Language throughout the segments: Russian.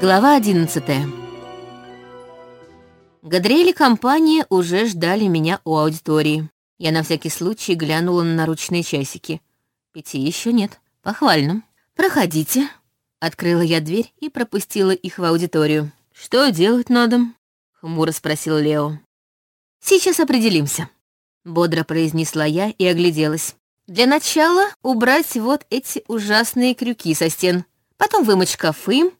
Глава 11 Гадриэль и компания уже ждали меня у аудитории. Я на всякий случай глянула на наручные часики. Пяти еще нет. Похвально. «Проходите». Открыла я дверь и пропустила их в аудиторию. «Что делать надо?» — хмуро спросил Лео. «Сейчас определимся», — бодро произнесла я и огляделась. «Для начала убрать вот эти ужасные крюки со стен, потом вымыть шкафы.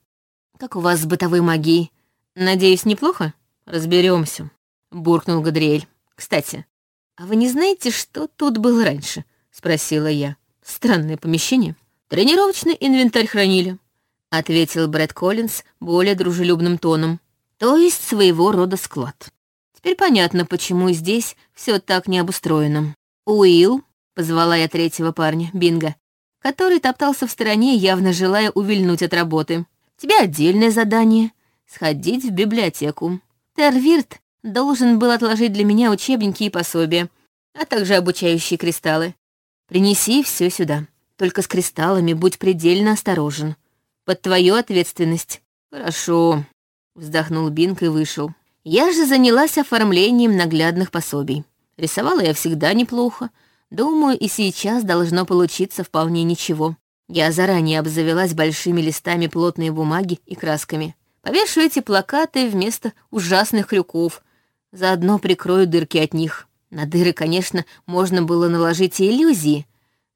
Как у вас с бытовой магией? Надеюсь, неплохо?» Разберемся, буркнул Гадриэль. «Кстати, а вы не знаете, что тут было раньше?» — спросила я. «Странное помещение. Тренировочный инвентарь хранили», — ответил Брэд Коллинз более дружелюбным тоном. «То есть своего рода склад. Теперь понятно, почему здесь все так не обустроено. Уилл, позвала я третьего парня, Бинго, который топтался в стороне, явно желая увильнуть от работы. Тебе отдельное задание — сходить в библиотеку. Тервирт должен был отложить для меня учебники и пособия, а также обучающие кристаллы. Принеси все сюда. Только с кристаллами будь предельно осторожен. Под твою ответственность. Хорошо, вздохнул Бинг и вышел. Я же занялась оформлением наглядных пособий. Рисовала я всегда неплохо. Думаю, и сейчас должно получиться вполне ничего. Я заранее обзавелась большими листами плотной бумаги и красками. Повешу эти плакаты вместо ужасных крюков. Заодно прикрою дырки от них. На дыры, конечно, можно было наложить и иллюзии,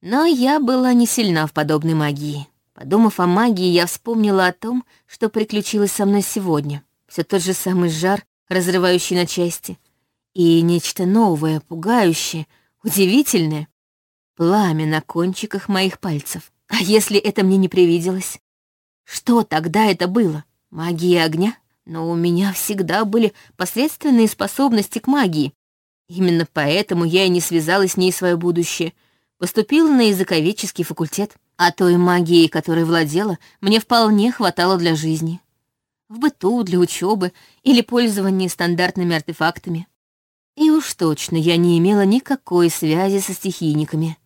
но я была не сильна в подобной магии. Подумав о магии, я вспомнила о том, что приключилось со мной сегодня. Все тот же самый жар разрывающий на части, и нечто новое, пугающее, удивительное — пламя на кончиках моих пальцев. А если это мне не привиделось? Что тогда это было? Магия огня? Но у меня всегда были посредственные способности к магии. Именно поэтому я и не связала с ней свое будущее. Поступила на языковедческий факультет. А той магией, которой владела, мне вполне хватало для жизни в быту, для учебы или пользования стандартными артефактами. И уж точно я не имела никакой связи со стихийниками.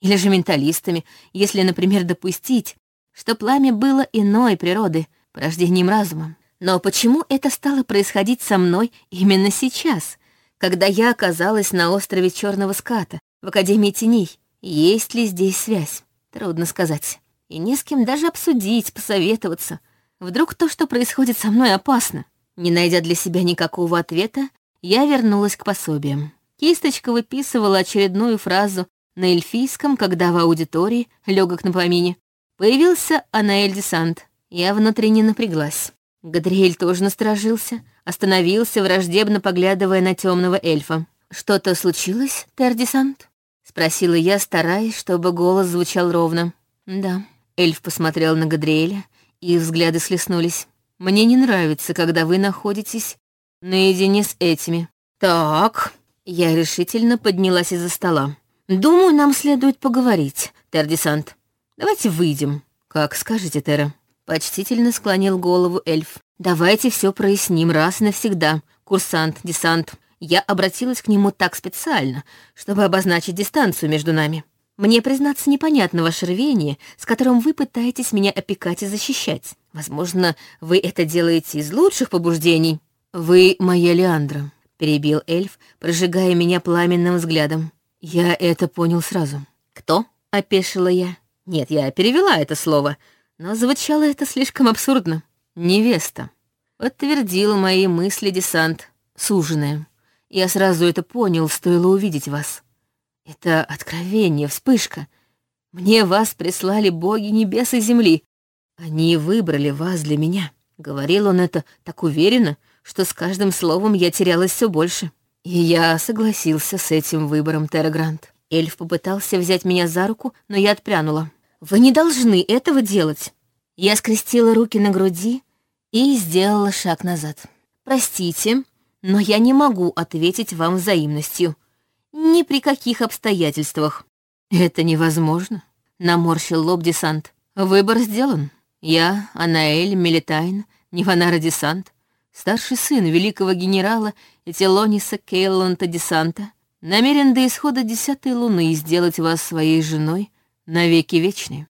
Или же менталистами, если, например, допустить, что пламя было иной природы, порождением разума. Но почему это стало происходить со мной именно сейчас, когда я оказалась на острове Черного Ската, в Академии Теней? Есть ли здесь связь? Трудно сказать. И не с кем даже обсудить, посоветоваться — Вдруг то, что происходит со мной, опасно? Не найдя для себя никакого ответа, я вернулась к пособиям. Кисточка выписывала очередную фразу на эльфийском, когда в аудитории, легок на помине, появился Анаэль Десант. Я внутренне напряглась. Гадриэль тоже насторожился, остановился, враждебно поглядывая на темного эльфа. «Что-то случилось, Тердесант?» — спросила я, стараясь, чтобы голос звучал ровно. «Да». Эльф посмотрел на Гадриэля, их взгляды слеснулись. «Мне не нравится, когда вы находитесь наедине с этими». «Так...» Я решительно поднялась из-за стола. «Думаю, нам следует поговорить, Тердисант. Давайте выйдем». «Как скажете, Тера». Почтительно склонил голову эльф. «Давайте все проясним раз и навсегда, курсант, десант». Я обратилась к нему так специально, чтобы обозначить дистанцию между нами. Мне, признаться, непонятно ваше рвение, с которым вы пытаетесь меня опекать и защищать. Возможно, вы это делаете из лучших побуждений. Вы моя Леандра, перебил эльф, прожигая меня пламенным взглядом. Я это понял сразу. Кто? опешила я. Нет, я перевела это слово, но звучало это слишком абсурдно. Невеста. Подтвердил мои мысли десант. Суженая. Я сразу это понял, стоило увидеть вас. Это откровение, вспышка. Мне вас прислали боги небес и земли. Они выбрали вас для меня. Говорил он это так уверенно, что с каждым словом я терялась все больше. Я согласился с этим выбором, Террагрант. Эльф попытался взять меня за руку, но я отпрянула. «Вы не должны этого делать!» Я скрестила руки на груди и сделала шаг назад. «Простите, но я не могу ответить вам взаимностью. Ни при каких обстоятельствах. Это невозможно, наморщил лоб десант. Выбор сделан. Я, Анаэль Мелитайн, Ниванара Десант, старший сын великого генерала Этилониса Кейланта Десанта, намерен до исхода десятой луны сделать вас своей женой навеки вечной.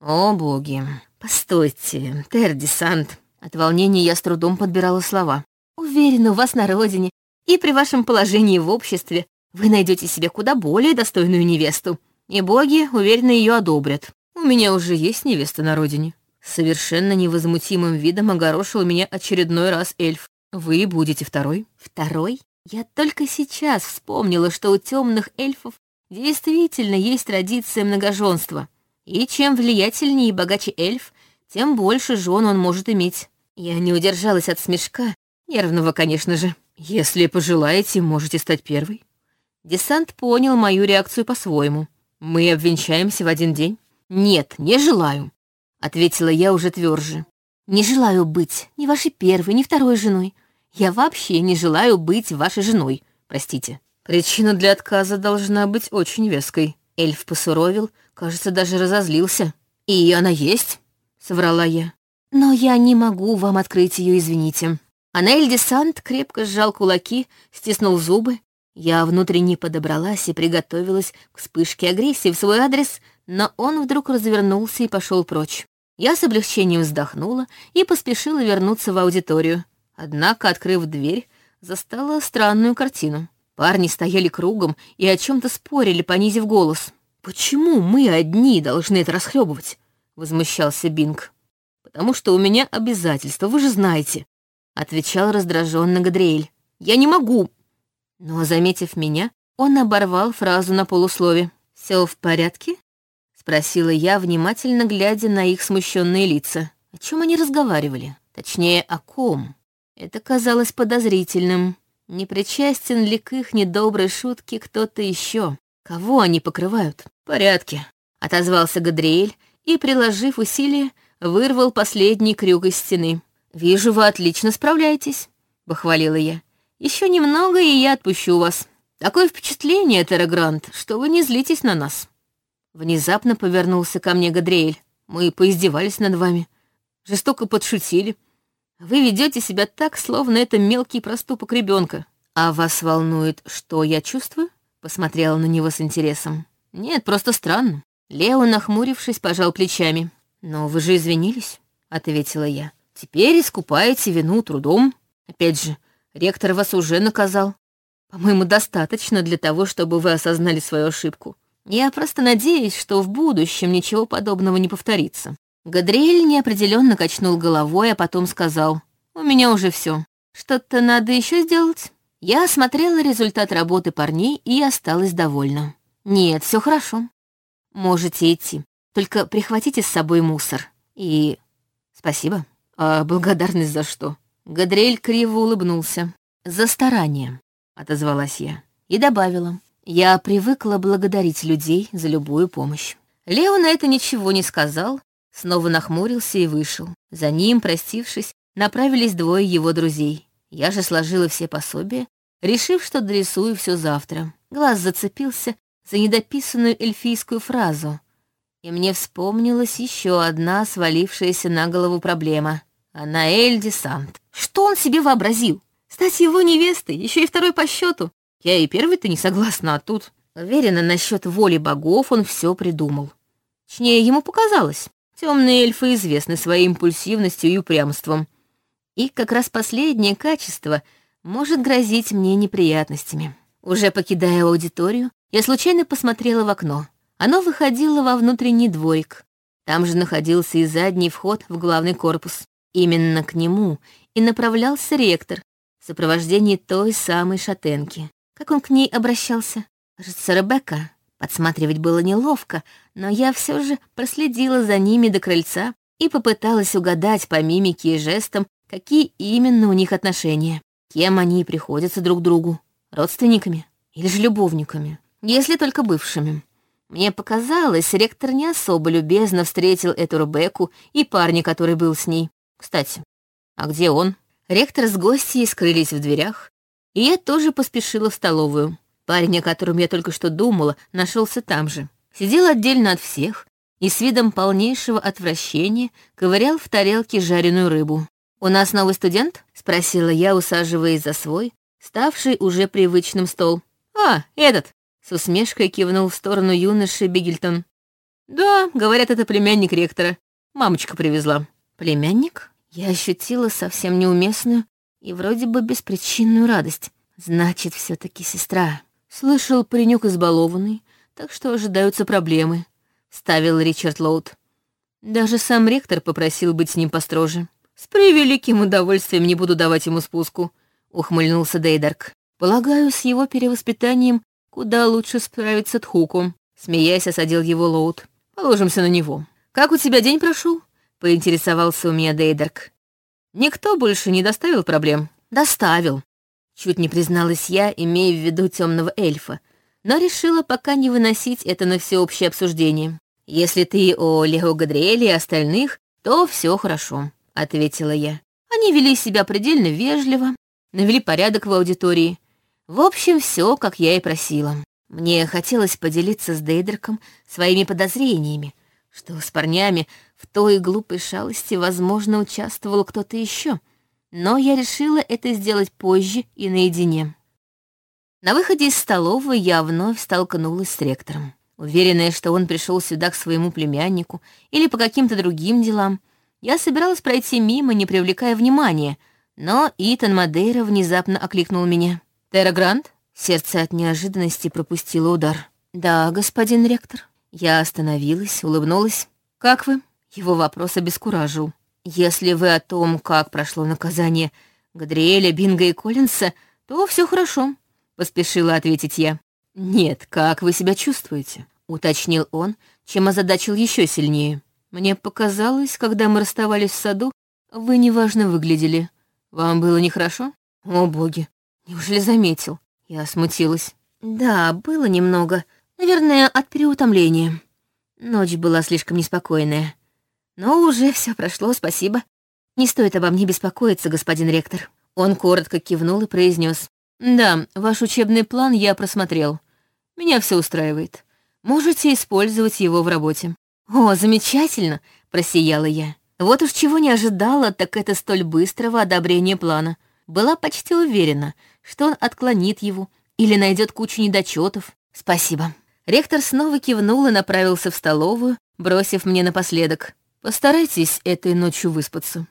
О, боги! «Постойте, Тердисант». От волнения я с трудом подбирала слова. «Уверена, у вас на родине и при вашем положении в обществе вы найдете себе куда более достойную невесту. И боги, уверенно, ее одобрят. У меня уже есть невеста на родине». Совершенно невозмутимым видом огорошил меня очередной раз эльф. «Вы будете второй?» «Второй?» Я только сейчас вспомнила, что у темных эльфов действительно есть традиция многоженства. И чем влиятельнее и богаче эльф, тем больше жен он может иметь. Я не удержалась от смешка, нервного, конечно же. Если пожелаете, можете стать первой. Десант понял мою реакцию по-своему. Мы обвенчаемся в один день. Нет, не желаю, ответила я уже тверже. Не желаю быть ни вашей первой, ни второй женой. Я вообще не желаю быть вашей женой, простите. Причина для отказа должна быть очень веской. Эльф посуровил, кажется, даже разозлился. И она есть, соврала я. Но я не могу вам открыть ее, извините. Анаэль Десант крепко сжал кулаки, стиснул зубы. Я внутренне подобралась и приготовилась к вспышке агрессии в свой адрес, но он вдруг развернулся и пошел прочь. Я с облегчением вздохнула и поспешила вернуться в аудиторию. Однако, открыв дверь, застала странную картину. Парни стояли кругом и о чем то спорили, понизив голос. «Почему мы одни должны это расхлебывать?» — возмущался Бинг потому что у меня обязательства, вы же знаете», — отвечал раздраженно Гадриэль. «Я не могу». Но, заметив меня, он оборвал фразу на полуслове. «Все в порядке?» — спросила я, внимательно глядя на их смущенные лица. О чем они разговаривали? Точнее, о ком? Это казалось подозрительным. Не причастен ли к их недоброй шутке кто-то еще? Кого они покрывают? Порядке, отозвался Гадриэль и, приложив усилия, вырвал последний крюк из стены. «Вижу, вы отлично справляетесь», — похвалила я. Еще немного, и я отпущу вас. Такое впечатление, Террагрант, что вы не злитесь на нас». Внезапно повернулся ко мне Гадриэль. «Мы поиздевались над вами, жестоко подшутили. Вы ведете себя так, словно это мелкий проступок ребенка. А вас волнует, что я чувствую?» Посмотрела на него с интересом. «Нет, просто странно». Лео, нахмурившись, пожал плечами. «Но вы же извинились», — ответила я. «Теперь искупаете вину трудом. Опять же, ректор вас уже наказал. По-моему, достаточно для того, чтобы вы осознали свою ошибку. Я просто надеюсь, что в будущем ничего подобного не повторится». Гадриэль неопределенно качнул головой, а потом сказал, «У меня уже все. Что-то надо еще сделать?» Я осмотрела результат работы парней и осталась довольна. «Нет, все хорошо. Можете идти. Только прихватите с собой мусор. И... Спасибо. А благодарность за что? Гадриэль криво улыбнулся. За старание, отозвалась я. И добавила. Я привыкла благодарить людей за любую помощь. Лео на это ничего не сказал, снова нахмурился и вышел. За ним, простившись, направились двое его друзей. Я же сложила все пособия, решив, что дорисую все завтра. Глаз зацепился за недописанную эльфийскую фразу — и мне вспомнилась еще одна свалившаяся на голову проблема. Анаэль Десант. Что он себе вообразил? Стать его невестой, еще и второй по счету. Я и первый-то не согласна, а тут... Уверена, насчет воли богов он все придумал. Точнее, ему показалось. Темные эльфы известны своей импульсивностью и упрямством. И как раз последнее качество может грозить мне неприятностями. Уже покидая аудиторию, я случайно посмотрела в окно. Оно выходило во внутренний дворик. Там же находился и задний вход в главный корпус. Именно к нему и направлялся ректор в сопровождении той самой шатенки. Как он к ней обращался? Кажется, Ребекка. Подсматривать было неловко, но я все же проследила за ними до крыльца и попыталась угадать по мимике и жестам, какие именно у них отношения. Кем они приходятся друг другу? Родственниками или же любовниками? Если только бывшими. Мне показалось, ректор не особо любезно встретил эту Ребекку и парня, который был с ней. Кстати, а где он? Ректор с гостьей скрылись в дверях, и я тоже поспешила в столовую. Парень, о котором я только что думала, нашелся там же. Сидел отдельно от всех и с видом полнейшего отвращения ковырял в тарелке жареную рыбу. «У нас новый студент?» — спросила я, усаживаясь за свой, ставший уже привычным стол. «А, этот!» С усмешкой кивнул в сторону юноши Бигельтон. «Да, говорят, это племянник ректора. Мамочка привезла. Племянник? Я ощутила совсем неуместную и вроде бы беспричинную радость. Значит, все таки сестра. Слышал, паренек избалованный, так что ожидаются проблемы. Ставил Ричард Лоуд. Даже сам ректор попросил быть с ним построже. С превеликим удовольствием не буду давать ему спуску, ухмыльнулся Дейдарк. Полагаю, с его перевоспитанием куда лучше справиться Тхуку. Смеясь, осадил его Лоуд. Положимся на него. Как у тебя день прошел? поинтересовался у меня Дейдарк. Никто больше не доставил проблем? Доставил. Чуть не призналась я, имея в виду темного эльфа, но решила пока не выносить это на всеобщее обсуждение. Если ты о Лего Гадриэле и остальных, то все хорошо, ответила я. Они вели себя предельно вежливо, навели порядок в аудитории. В общем, все, как я и просила. Мне хотелось поделиться с Дейдраком своими подозрениями, что с парнями в той глупой шалости, возможно, участвовал кто-то еще, но я решила это сделать позже и наедине. На выходе из столовой я вновь столкнулась с ректором. Уверенная, что он пришел сюда к своему племяннику или по каким-то другим делам, я собиралась пройти мимо, не привлекая внимания, но Итан Мадейра внезапно окликнул меня. «Терра Грант?» Сердце от неожиданности пропустило удар. «Да, господин ректор». Я остановилась, улыбнулась. «Как вы?» Его вопрос обескуражил. «Если вы о том, как прошло наказание Гадриэля, Бинга и Коллинса, то все хорошо», — поспешила ответить я. «Нет, как вы себя чувствуете?» — уточнил он, чем озадачил еще сильнее. «Мне показалось, когда мы расставались в саду, вы неважно выглядели. Вам было нехорошо? О, боги, неужели заметил?» Я смутилась. «Да, было немного. Наверное, от переутомления. Ночь была слишком неспокойная. Но уже все прошло, спасибо. Не стоит обо мне беспокоиться, господин ректор. Он коротко кивнул и произнес: Да, ваш учебный план я просмотрел. Меня все устраивает. Можете использовать его в работе. О, замечательно, просияла я. Вот уж чего не ожидала, так это столь быстрого одобрения плана. Была почти уверена, что он отклонит его или найдет кучу недочетов. Спасибо. Ректор снова кивнул и направился в столовую, бросив мне напоследок. Постарайтесь этой ночью выспаться.